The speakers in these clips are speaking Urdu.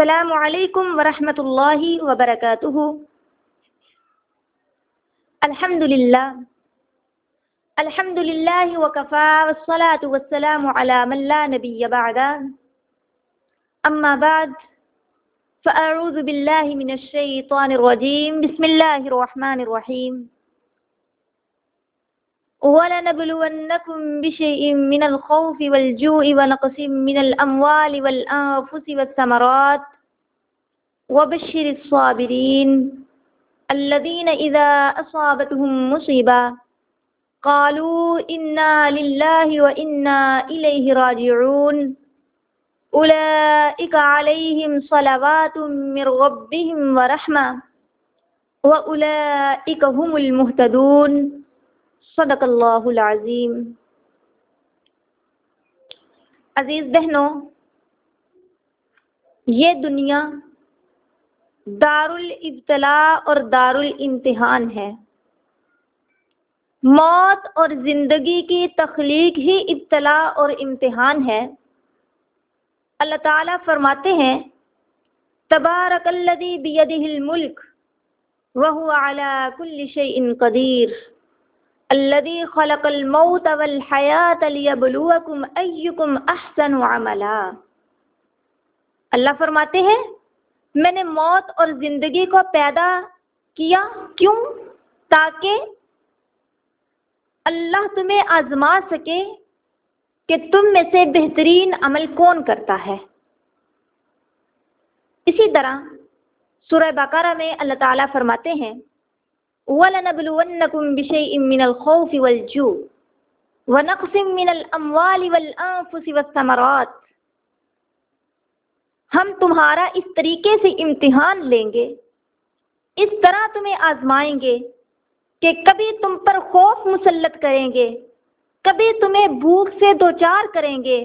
السلام علیکم ورحمۃ اللہ وبرکاتہ۔ الحمد للہ الحمد للہ وکفا والصلاة والسلام على من لا نبی بعد۔ اما بعد، فاعوذ باللہ من الشیطان الرجیم، بسم اللہ الرحمن الرحیم۔ وَلَنَبْلُوَنَّكُمْ بِشَيْءٍ مِّنَ الْخَوْفِ وَالْجُوعِ وَنَقْصٍ مِّنَ الْأَمْوَالِ وَالْأَنفُسِ وَالثَّمَرَاتِ. وَبَشِّرِ الصَّابِرِينَ الَّذِينَ إِذَا أَصَابَتْهُم مُّصِيبَةٌ قَالُوا إِنَّا لِلَّهِ وَإِنَّا إِلَيْهِ رَاجِعُونَ. أُولَئِكَ عَلَيْهِمْ صَلَوَاتٌ مِّن رَّبِّهِمْ وَرَحْمَةٌ. وَأُولَئِكَ هُمُ الْمُهْتَدُونَ. صدق اللہ العظیم۔ عزیز بہنوں، یہ دنیا دار الابتلاء اور دار الامتحان ہے۔ موت اور زندگی کی تخلیق ہی ابتلاء اور امتحان ہے۔ اللہ تعالیٰ فرماتے ہیں، تبارک الذی بیدہ الملک وهو على كل شيء قدیر۔ الذي خلق الموت والحیات لیبلوکم ایکم احسن عملا۔ اللہ فرماتے ہیں، میں نے موت اور زندگی کو پیدا کیا کیوں؟ تاکہ اللہ تمہیں آزما سکے کہ تم میں سے بہترین عمل کون کرتا ہے۔ اسی طرح سورہ بقرہ میں اللہ تعالیٰ فرماتے ہیں وَلَنَبْلُوَنَّكُمْ بِشَيْءٍ مِّنَ الْخَوْفِ وَالْجُوعِ وَنَقْصٍ مِّنَ الْأَمْوَالِ وَالْأَنفُسِ وَالثَّمَرَاتِ. ہم تمہارا اس طریقے سے امتحان لیں گے، اس طرح تمہیں آزمائیں گے کہ کبھی تم پر خوف مسلط کریں گے، کبھی تمہیں بھوک سے دوچار کریں گے،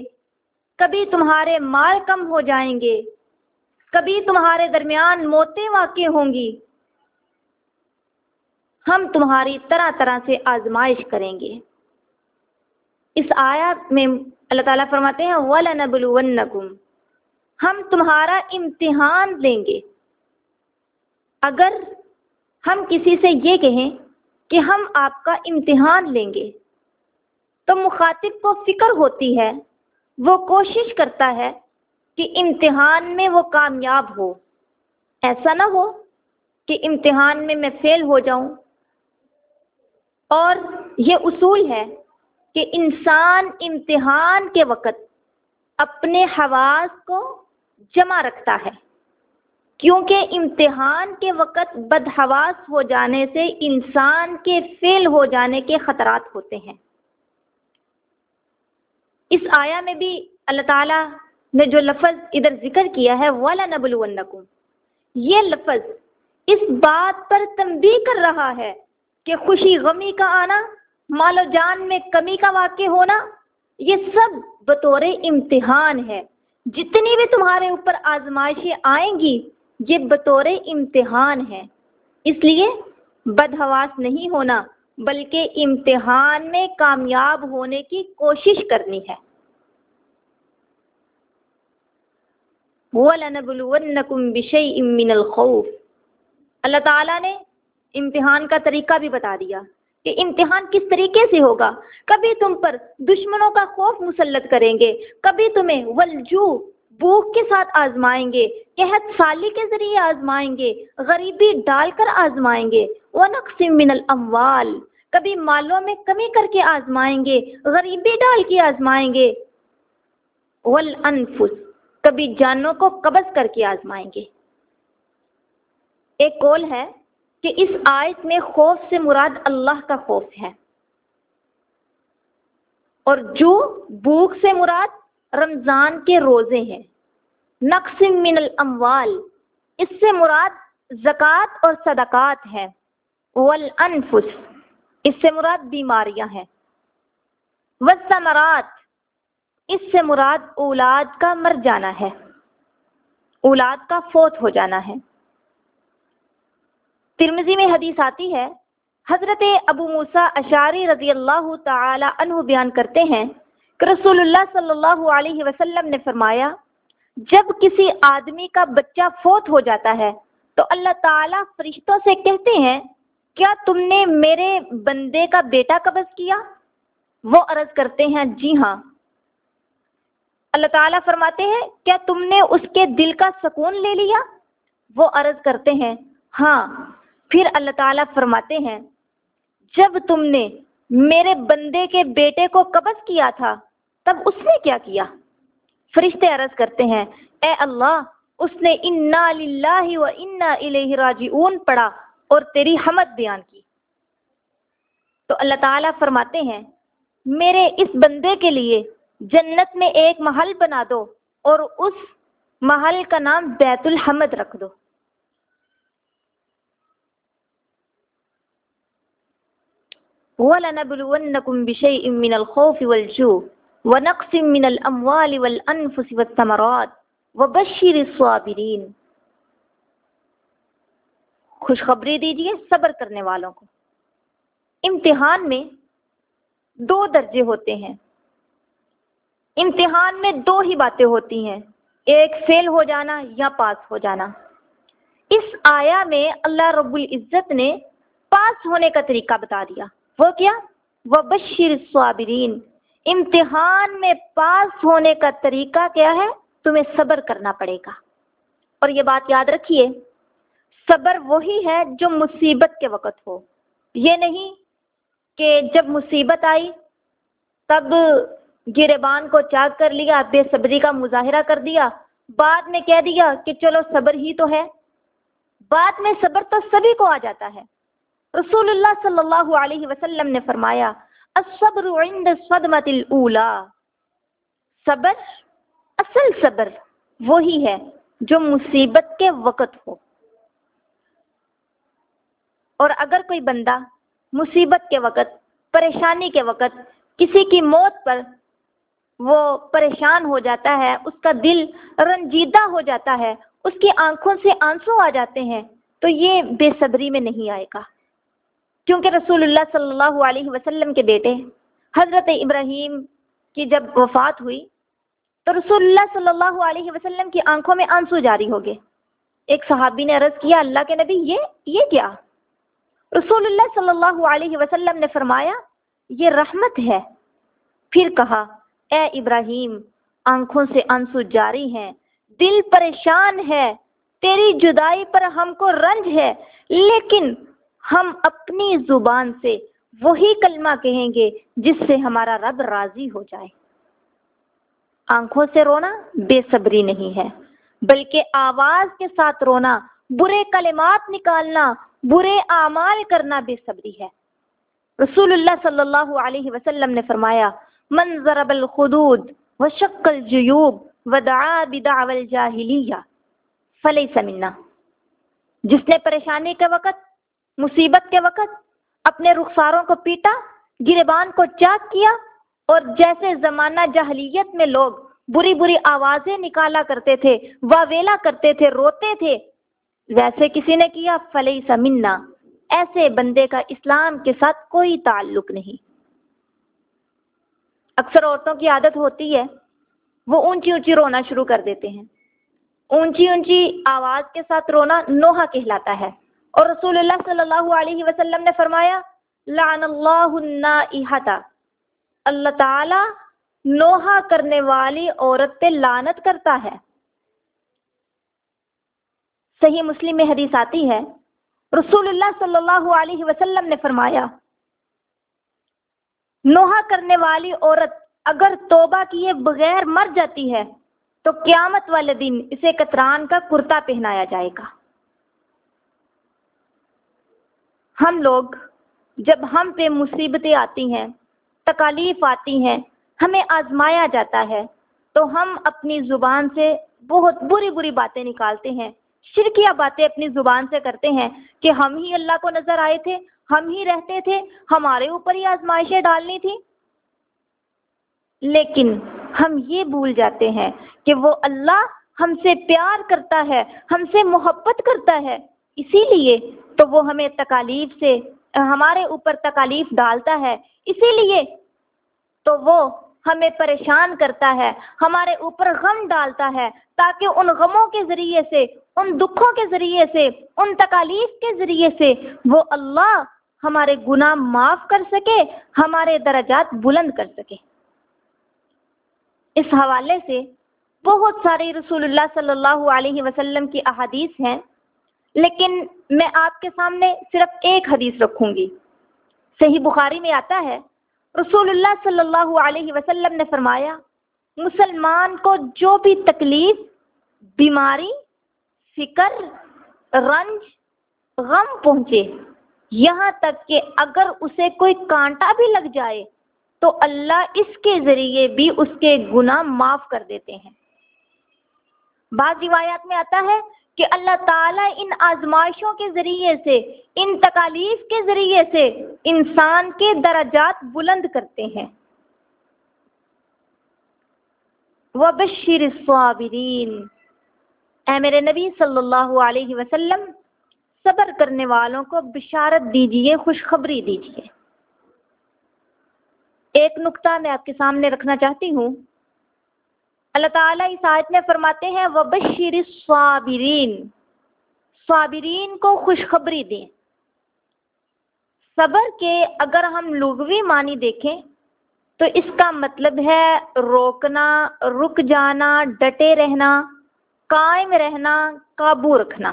کبھی تمہارے مال کم ہو جائیں گے، کبھی تمہارے درمیان موتیں واقع ہوں گی۔ ہم تمہاری طرح طرح سے آزمائش کریں گے۔ اس آیات میں اللہ تعالیٰ فرماتے ہیں، وَلَنَبْلُوَنَّكُمْ۔ ہم تمہارا امتحان لیں گے۔ اگر ہم کسی سے یہ کہیں کہ ہم آپ کا امتحان لیں گے، تو مخاطب کو فکر ہوتی ہے، وہ کوشش کرتا ہے کہ امتحان میں وہ کامیاب ہو۔ ایسا نہ ہو کہ امتحان میں میں فیل ہو جاؤں۔ اور یہ اصول ہے کہ انسان امتحان کے وقت اپنے حواس کو جمع رکھتا ہے، کیونکہ امتحان کے وقت بدحواس ہو جانے سے انسان کے فیل ہو جانے کے خطرات ہوتے ہیں۔ اس آیا میں بھی اللہ تعالیٰ نے جو لفظ ادھر ذکر کیا ہے والا نبل یہ لفظ اس بات پر تنبیہ کر رہا ہے کہ خوشی غمی کا آنا، مال و جان میں کمی کا واقع ہونا، یہ سب بطور امتحان ہے۔ جتنی بھی تمہارے اوپر آزمائشیں آئیں گی، یہ بطور امتحان ہے۔ اس لیے بدحواس نہیں ہونا، بلکہ امتحان میں کامیاب ہونے کی کوشش کرنی ہے۔ وَلَنَبْلُوَنَّكُمْ بِشَيْءٍ مِّنَ الْخَوْفِ۔ اللہ تعالیٰ نے امتحان کا طریقہ بھی بتا دیا کہ امتحان کس طریقے سے ہوگا۔ کبھی تم پر دشمنوں کا خوف مسلط کریں گے، کبھی تمہیں ولجو بھوک کے ساتھ آزمائیں گے، قحط سالی کے ذریعے آزمائیں گے، غریبی ڈال کر آزمائیں گے۔ وَنَقْسِم مِّنَ الْأَمْوَالِ، کبھی مالوں میں کمی کر کے آزمائیں گے، غریبی ڈال کے آزمائیں گے۔ وَالْأَنفُسِ، کبھی جانوں کو قبض کر کے آزمائیں گے۔ ایک کول ہے کہ اس آیت میں خوف سے مراد اللہ کا خوف ہے۔ اور جو بھوک سے مراد رمضان کے روزے ہیں۔ نقص من الاموال، اس سے مراد زکوٰۃ اور صدقات ہے۔ والانفس، اس سے مراد بیماریاں ہیں۔ والثمرات، اس سے مراد اولاد کا مر جانا ہے۔ اولاد کا فوت ہو جانا ہے۔ ترمزی میں حدیث آتی ہے، حضرت ابو موسیٰ اشاری رضی اللہ تعالی عنہ بیان کرتے ہیں کہ رسول اللہ صلی اللہ علیہ وسلم نے فرمایا، جب کسی آدمی کا بچہ فوت ہو جاتا ہے تو اللہ تعالیٰ فرشتوں سے کہتے ہیں، کیا تم نے میرے بندے کا بیٹا قبض کیا؟ وہ عرض کرتے ہیں جی ہاں۔ اللہ تعالیٰ فرماتے ہیں، کیا تم نے اس کے دل کا سکون لے لیا؟ وہ عرض کرتے ہیں ہاں۔ پھر اللہ تعالیٰ فرماتے ہیں، جب تم نے میرے بندے کے بیٹے کو قبض کیا تھا، تب اس نے کیا کیا؟ فرشتے عرض کرتے ہیں، اے اللہ، اس نے انا للہ و انا الیہ راجعون پڑھا اور تیری حمد بیان کی۔ تو اللہ تعالیٰ فرماتے ہیں، میرے اس بندے کے لیے جنت میں ایک محل بنا دو اور اس محل کا نام بیت الحمد رکھ دو۔ وَلَنَبْلُوَنَّكُمْ بِشَيْءٍ مِّنَ الْخَوْفِ وَالْجُوعِ وَنَقْصٍ مِّنَ الْأَمْوَالِ وَالْأَنفُسِ وَالثَّمَرَاتِ وَبَشِّرِ الصَّابِرِينَ۔ خوشخبری دیجیے صبر کرنے والوں کو۔ امتحان میں دو درجے ہوتے ہیں۔ امتحان میں دو ہی باتیں ہوتی ہیں۔ ایک فیل ہو جانا یا پاس ہو جانا۔ اس آیا میں اللہ رب العزت نے پاس ہونے کا طریقہ بتا دیا۔ وہ کیا؟ وہ بشیر صابرین امتحان میں پاس ہونے کا طریقہ کیا ہے؟ تمہیں صبر کرنا پڑے گا۔ اور یہ بات یاد رکھیے، صبر وہی ہے جو مصیبت کے وقت ہو۔ یہ نہیں کہ جب مصیبت آئی، تب گربان کو چاک کر لیا، بے صبری کا مظاہرہ کر دیا۔ بعد میں کہہ دیا کہ چلو صبر ہی تو ہے۔ بعد میں صبر تو سبھی کو آ جاتا ہے۔ رسول اللہ صلی اللہ علیہ وسلم نے فرمایا الصبر عند صدمت الاولا صبر اصل صبر وہی ہے جو مصیبت کے وقت ہو اور اگر کوئی بندہ مصیبت کے وقت پریشانی کے وقت کسی کی موت پر وہ پریشان ہو جاتا ہے اس کا دل رنجیدہ ہو جاتا ہے اس کی آنکھوں سے آنسو آ جاتے ہیں تو یہ بے صبری میں نہیں آئے گا کیونکہ رسول اللہ صلی اللہ علیہ وسلم کے بیٹے حضرت ابراہیم کی جب وفات ہوئی، تو رسول اللہ صلی اللہ علیہ وسلم کی آنکھوں میں آنسو جاری ہو گئے۔ ایک صحابی نے عرض کیا، اللہ کے نبی، یہ یہ کیا؟ رسول اللہ صلی اللہ علیہ وسلم نے فرمایا، یہ رحمت ہے۔ پھر کہا، اے ابراہیم، آنکھوں سے آنسو جاری ہیں، دل پریشان ہے، تیری جدائی پر ہم کو رنج ہے، لیکن ہم اپنی زبان سے وہی کلمہ کہیں گے جس سے ہمارا رب راضی ہو جائے۔ آنکھوں سے رونا بے صبری نہیں ہے، بلکہ آواز کے ساتھ رونا، برے کلمات نکالنا، برے اعمال کرنا بے صبری ہے۔ رسول اللہ صلی اللہ علیہ وسلم نے فرمایا، من ضرب الخدود وشق الجیوب ودعا بدعو الجاہلیہ فلیس منا۔ جس نے پریشانی کے وقت مصیبت کے وقت اپنے رخساروں کو پیٹا گربان کو چاک کیا اور جیسے زمانہ جہلیت میں لوگ بری بری آوازیں نکالا کرتے تھے، واویلا کرتے تھے، روتے تھے، ویسے کسی نے کیا؟ فلئی سمنا ایسے بندے کا اسلام کے ساتھ کوئی تعلق نہیں۔ اکثر عورتوں کی عادت ہوتی ہے، وہ اونچی اونچی رونا شروع کر دیتے ہیں۔ اونچی اونچی آواز کے ساتھ رونا نوحہ کہلاتا ہے۔ اور رسول اللہ صلی اللہ علیہ وسلم نے فرمایا لعن اللہ النائحہ اللہ تعالی نوحہ کرنے والی عورت پہ لانت کرتا ہے۔ صحیح مسلم میں حدیث آتی ہے، رسول اللہ صلی اللہ علیہ وسلم نے فرمایا، نوحہ کرنے والی عورت اگر توبہ کیے بغیر مر جاتی ہے، تو قیامت والے دن اسے کتران کا کرتا پہنایا جائے گا۔ ہم لوگ جب ہم پہ مصیبتیں آتی ہیں، تکالیف آتی ہیں، ہمیں آزمایا جاتا ہے، تو ہم اپنی زبان سے بہت بری بری باتیں نکالتے ہیں، شرکیہ باتیں اپنی زبان سے کرتے ہیں کہ ہم ہی اللہ کو نظر آئے تھے، ہم ہی رہتے تھے، ہمارے اوپر ہی آزمائشیں ڈالنی تھی لیکن ہم یہ بھول جاتے ہیں کہ وہ اللہ ہم سے پیار کرتا ہے، ہم سے محبت کرتا ہے، اسی لیے تو وہ ہمیں تکالیف سے، ہمارے اوپر تکالیف ڈالتا ہے۔ اسی لیے تو وہ ہمیں پریشان کرتا ہے، ہمارے اوپر غم ڈالتا ہے، تاکہ ان غموں کے ذریعے سے، ان دکھوں کے ذریعے سے، ان تکالیف کے ذریعے سے وہ اللہ ہمارے گناہ معاف کر سکے، ہمارے درجات بلند کر سکے۔ اس حوالے سے بہت سارے رسول اللہ صلی اللہ علیہ وسلم کی احادیث ہیں۔ لیکن میں آپ کے سامنے صرف ایک حدیث رکھوں گی۔ صحیح بخاری میں آتا ہے، رسول اللہ صلی اللہ علیہ وسلم نے فرمایا، مسلمان کو جو بھی تکلیف، بیماری، فکر، رنج، غم پہنچے، یہاں تک کہ اگر اسے کوئی کانٹا بھی لگ جائے، تو اللہ اس کے ذریعے بھی اس کے گناہ معاف کر دیتے ہیں۔ بعض روایات میں آتا ہے کہ اللہ تعالیٰ ان آزمائشوں کے ذریعے سے، ان تکالیف کے ذریعے سے انسان کے درجات بلند کرتے ہیں۔ وبشر الصابرین اے میرے نبی صلی اللہ علیہ وسلم، صبر کرنے والوں کو بشارت دیجیے، خوشخبری دیجیے۔ ایک نقطہ میں آپ کے سامنے رکھنا چاہتی ہوں۔ اللہ تعالیٰ اس آیت میں فرماتے ہیں، وبشر صابرین صابرین کو خوشخبری دیں۔ صبر کے اگر ہم لغوی معنی دیکھیں، تو اس کا مطلب ہے روکنا، رک جانا، ڈٹے رہنا، قائم رہنا، قابو رکھنا۔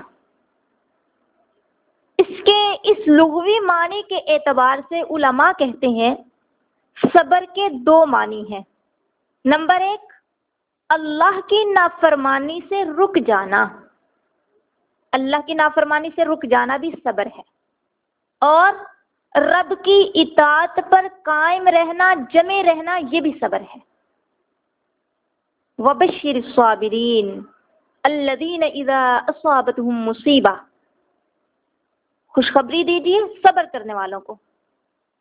اس کے، اس لغوی معنی کے اعتبار سے علماء کہتے ہیں، صبر کے دو معنی ہیں۔ نمبر ایک اللہ کی نافرمانی سے رک جانا۔ اللہ کی نافرمانی سے رک جانا بھی صبر ہے۔ اور رب کی اطاعت پر قائم رہنا جمے رہنا، یہ بھی صبر ہے۔ وبشر الصابرین الذین اذا اصابتهم مصیبہ خوشخبری دیجیے صبر کرنے والوں کو۔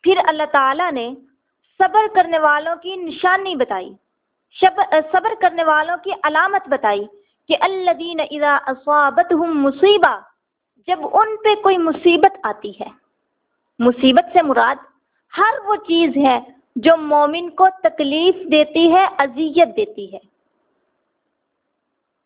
پھر اللہ تعالیٰ نے صبر کرنے والوں کی نشانی بتائی۔ صبر کرنے والوں کی علامت بتائی کہ الدین اذا اصابت مصیبہ جب ان پہ کوئی مصیبت آتی ہے۔ مصیبت سے مراد ہر وہ چیز ہے جو مومن کو تکلیف دیتی ہے، اذیت دیتی ہے۔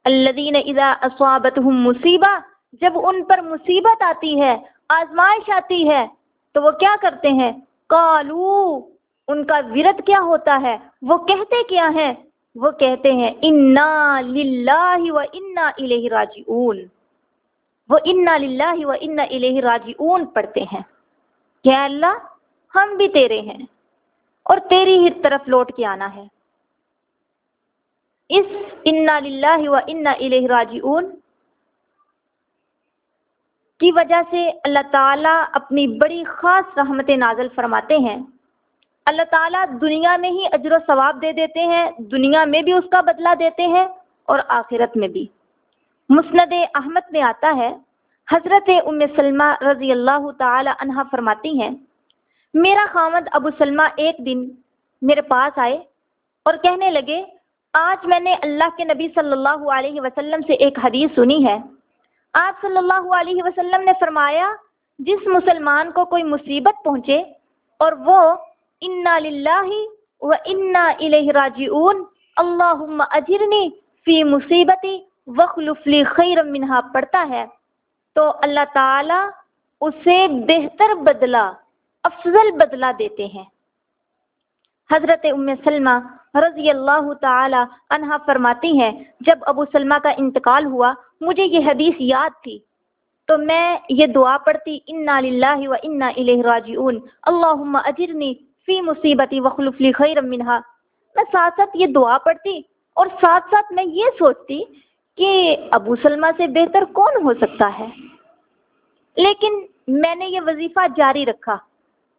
الدین اذا اصابت مصیبہ جب ان پر مصیبت آتی ہے، آزمائش آتی ہے، تو وہ کیا کرتے ہیں؟ کالو ان کا ورد کیا ہوتا ہے؟ وہ کہتے کیا ہیں؟ وہ کہتے ہیں، انا للہ و انا الہ راجعون وہ انا للہ و انا الہ راجعون پڑھتے ہیں۔ کیا اللہ، ہم بھی تیرے ہیں اور تیری ہی طرف لوٹ کے آنا ہے۔ اس انا للہ و انا الہ راجعون کی وجہ سے اللہ تعالیٰ اپنی بڑی خاص رحمت نازل فرماتے ہیں۔ اللہ تعالیٰ دنیا میں ہی اجر و ثواب دے دیتے ہیں، دنیا میں بھی اس کا بدلہ دیتے ہیں اور آخرت میں بھی۔ مسند احمد میں آتا ہے، حضرت ام سلمہ رضی اللہ تعالی عنہ فرماتی ہیں، میرا خامد ابو سلمہ ایک دن میرے پاس آئے اور کہنے لگے، آج میں نے اللہ کے نبی صلی اللہ علیہ وسلم سے ایک حدیث سنی ہے۔ آپ صلی اللہ علیہ وسلم نے فرمایا، جس مسلمان کو کوئی مصیبت پہنچے اور وہ انا للہ و انا الیہ راجعون اللہم اجرنی فی مصیبتی وخلف لی خیر منہا پڑھتا ہے تو اللہ تعالی اسے بہتر بدلہ افضل بدلہ دیتے ہیں حضرت ام سلمہ رضی اللہ تعالی عنہ فرماتی ہیں جب ابو سلمہ کا انتقال ہوا مجھے یہ حدیث یاد تھی تو میں یہ دعا پڑھتی انا للہ و انا الیہ راجعون اللہم اجرنی فی مصیبتی وخلف لی خیر منہا۔ میں ساتھ ساتھ یہ دعا پڑھتی اور ساتھ ساتھ میں یہ سوچتی کہ ابو سلمہ سے بہتر کون ہو سکتا ہے۔ لیکن میں نے یہ وظیفہ جاری رکھا۔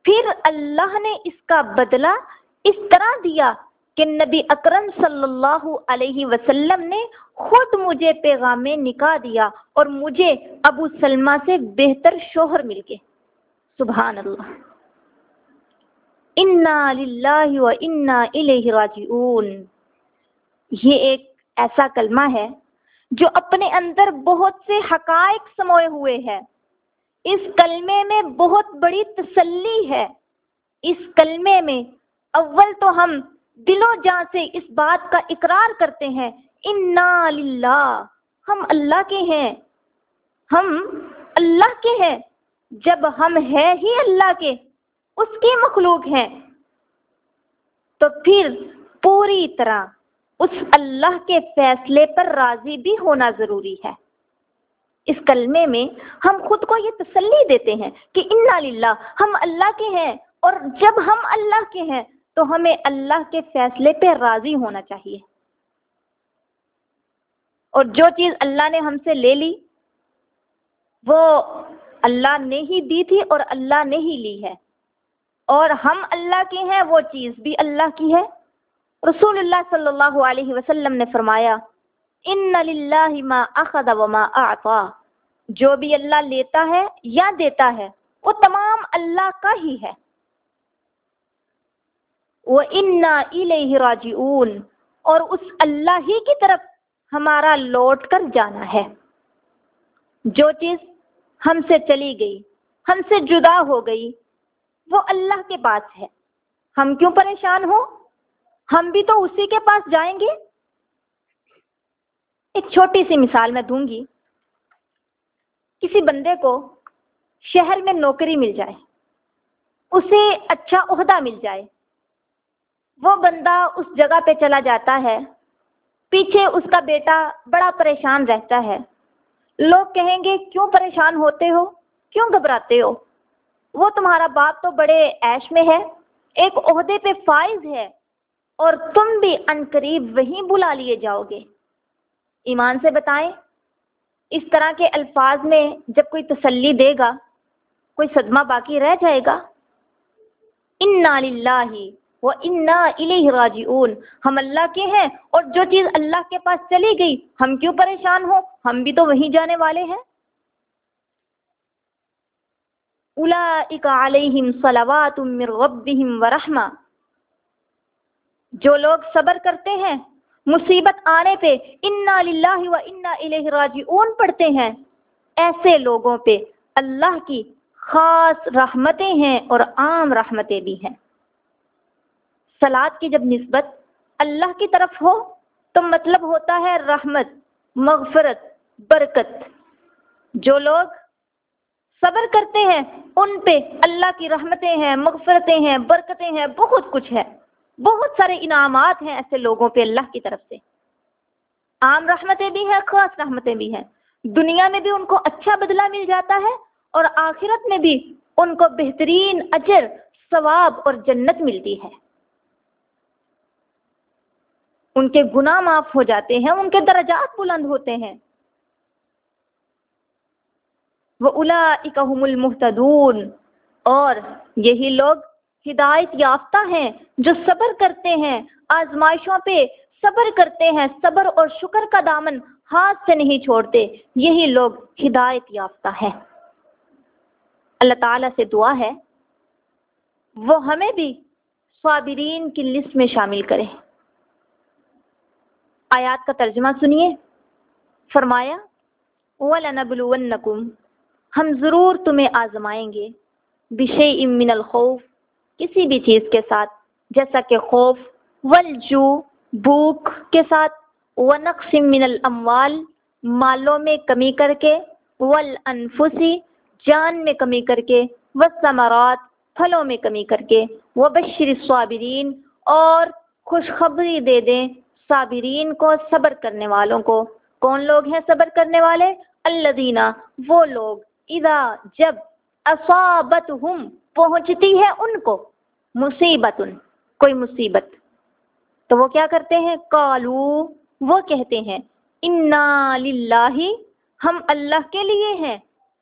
پھر اللہ نے اس کا بدلہ اس طرح دیا کہ نبی اکرم صلی اللہ علیہ وسلم نے خود مجھے پیغام نکاح دیا اور مجھے ابو سلمہ سے بہتر شوہر مل گئے۔ سبحان اللہ۔ انا للہ و انا الیہ راجعون۔ یہ ایک ایسا کلمہ ہے جو اپنے اندر بہت سے حقائق سموئے ہوئے ہے۔ اس کلمے میں بہت بڑی تسلی ہے۔ اس کلمے میں اول تو ہم دل و جان سے اس بات کا اقرار کرتے ہیں، انا للہ ہم اللہ کے ہیں۔ ہم اللہ کے ہیں۔ جب ہم ہیں ہی اللہ کے اس کی مخلوق ہیں۔ تو پھر پوری طرح اس اللہ کے فیصلے پر راضی بھی ہونا ضروری ہے۔ اس کلمے میں ہم خود کو یہ تسلی دیتے ہیں کہ انا للہ ہم اللہ کے ہیں۔ اور جب ہم اللہ کے ہیں، تو ہمیں اللہ کے فیصلے پہ راضی ہونا چاہیے۔ اور جو چیز اللہ نے ہم سے لے لی، وہ اللہ نے ہی دی تھی اور اللہ نے ہی لی ہے۔ اور ہم اللہ کے ہیں، وہ چیز بھی اللہ کی ہے۔ رسول اللہ صلی اللہ علیہ وسلم نے فرمایا ان للہ ما اخذ وما اعطا جو بھی اللہ لیتا ہے یا دیتا ہے، وہ تمام اللہ کا ہی ہے۔ وہ انا الیہ راجعون۔ اور اس اللہ ہی کی طرف ہمارا لوٹ کر جانا ہے۔ جو چیز ہم سے چلی گئی، ہم سے جدا ہو گئی وہ اللہ کے پاس ہے۔ ہم کیوں پریشان ہو ہم بھی تو اسی کے پاس جائیں گے۔ ایک چھوٹی سی مثال میں دوں گی۔ کسی بندے کو شہر میں نوکری مل جائے، اسے اچھا عہدہ مل جائے، وہ بندہ اس جگہ پہ چلا جاتا ہے، پیچھے اس کا بیٹا بڑا پریشان رہتا ہے۔ لوگ کہیں گے، کیوں پریشان ہوتے ہو؟ کیوں گھبراتے ہو؟ وہ تمہارا باپ تو بڑے عیش میں ہے، ایک عہدے پہ فائز ہے، اور تم بھی ان قریب وہیں بلا لیے جاؤ گے۔ ایمان سے بتائیں، اس طرح کے الفاظ میں جب کوئی تسلی دے گا، کوئی صدمہ باقی رہ جائے گا۔ انا للہ وہ انا الیہ راجعون۔ ہم اللہ کے ہیں اور جو چیز اللہ کے پاس چلی گئی، ہم کیوں پریشان ہو ہم بھی تو وہیں جانے والے ہیں۔ اولئک علیہم صلوات من ربہم ورحمہ جو لوگ صبر کرتے ہیں، مصیبت آنے پہ انا للہ و انا الیہ راجعون پڑھتے ہیں۔ ایسے لوگوں پہ اللہ کی خاص رحمتیں ہیں اور عام رحمتیں بھی ہیں۔ سلاد کی جب نسبت اللہ کی طرف ہو، تو مطلب ہوتا ہے رحمت، مغفرت، برکت۔ جو لوگ صبر کرتے ہیں، ان پہ اللہ کی رحمتیں ہیں، مغفرتیں ہیں، برکتیں ہیں، بہت کچھ ہے۔ بہت سارے انعامات ہیں ایسے لوگوں پہ اللہ کی طرف سے۔ عام رحمتیں بھی ہیں، خاص رحمتیں بھی ہیں۔ دنیا میں بھی ان کو اچھا بدلہ مل جاتا ہے اور آخرت میں بھی ان کو بہترین اجر، ثواب اور جنت ملتی ہے۔ ان کے گناہ معاف ہو جاتے ہیں، ان کے درجات بلند ہوتے ہیں۔ وہ الا اکم المحتدون اور یہی لوگ ہدایت یافتہ ہیں جو صبر کرتے ہیں، آزمائشوں پہ صبر کرتے ہیں، صبر اور شکر کا دامن ہاتھ سے نہیں چھوڑتے۔ یہی لوگ ہدایت یافتہ ہیں۔ اللہ تعالیٰ سے دعا ہے، وہ ہمیں بھی صابرین کی لسٹ میں شامل کریں آیات کا ترجمہ سنیے۔ فرمایا، وَلَنَبْلُوَنَّكُمْ ہم ضرور تمہیں آزمائیں گے بِشَيْءٍ مِّنَ الْخَوْفِ، کسی بھی چیز کے ساتھ، جیسا کہ خوف والجو بھوک کے ساتھ وَنَقْسٍ مِّنَ الْأَمْوَالِ مالوں میں کمی کر کے وَالْأَنفُسِ جان میں کمی کر کے، وَالثَّمَرَاتِ، پھلوں میں کمی کر کے، وَبَشِّرِ الصَّابِرِينَ اور خوشخبری دے دیں صابرین کو، صبر کرنے والوں کو۔ کون لوگ ہیں صبر کرنے والے؟ الذین، وہ لوگ اذا جب اصابتہم پہنچتی ہے ان کو مصیبت کوئی مصیبت۔ تو وہ کیا کرتے ہیں؟ قالو، وہ کہتے ہیں، انا للہ ہم اللہ کے لیے ہیں۔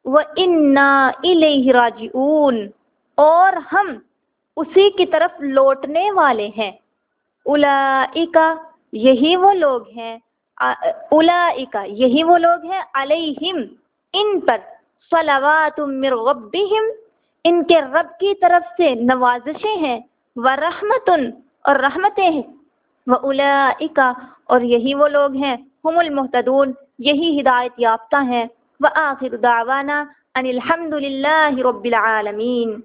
وہ انا الیہ راجعون، اور ہم اسی کی طرف لوٹنے والے ہیں۔ اولئک یہی وہ لوگ ہیں۔ اولئک یہی وہ لوگ ہیں علیہم، ان پر۔ صلوات من ربهم، ان کے رب کی طرف سے نوازشیں ہیں، ورحمت اور رحمتیں ہیں۔ وَأُولَئِكَ، اور یہی وہ لوگ ہیں ہم المحتدون یہی ہدایت یافتہ ہیں۔ وآخر دعوانا، ان الحمد للہ رب العالمین